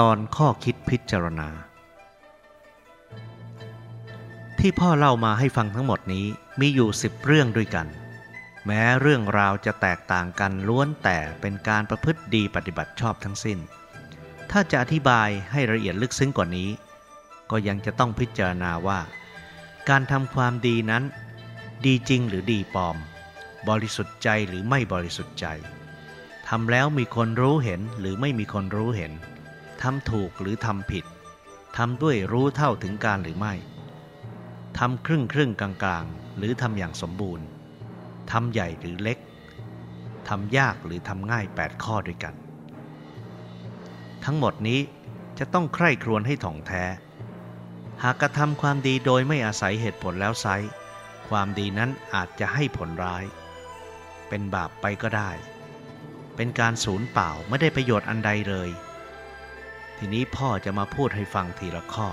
ตอนข้อคิดพิจารณา ที่พ่อเล่ามาให้ฟังทั้งหมดนี้มีอยู่สิบเรื่องด้วยกัน แม้เรื่องราวจะแตกต่างกันล้วนแต่เป็นการประพฤติดีปฏิบัติชอบทั้งสิ้น ถ้าจะอธิบายให้ละเอียดลึกซึ้งกว่านี้ ก็ยังจะต้องพิจารณาว่า การทำความดีนั้น ดีจริงหรือดีปลอม บริสุทธิ์ใจหรือไม่บริสุทธิ์ใจทำแล้วมีคนรู้เห็นหรือไม่มีคนรู้เห็น ทำถูกหรือทำผิดทำด้วยรู้เท่าถึงการหรือไม่ทำครึ่งครึ่งกลางกลางหรือทำอย่างสมบูรณ์ทำใหญ่หรือเล็กทำยากหรือทำง่าย 8 ข้อด้วยกัน ทั้งหมดนี้จะต้องใคร่ครวญให้ถ่องแท้ หากกระทำความดีโดยไม่อาศัยเหตุผลแล้วไซความดีนั้นอาจจะให้ผลร้าย เป็นบาปไปก็ได้ เป็นการสูญเปล่าไม่ได้ประโยชน์อันใดเลย ทีนี้พ่อจะมาพูดให้ฟังทีละข้อ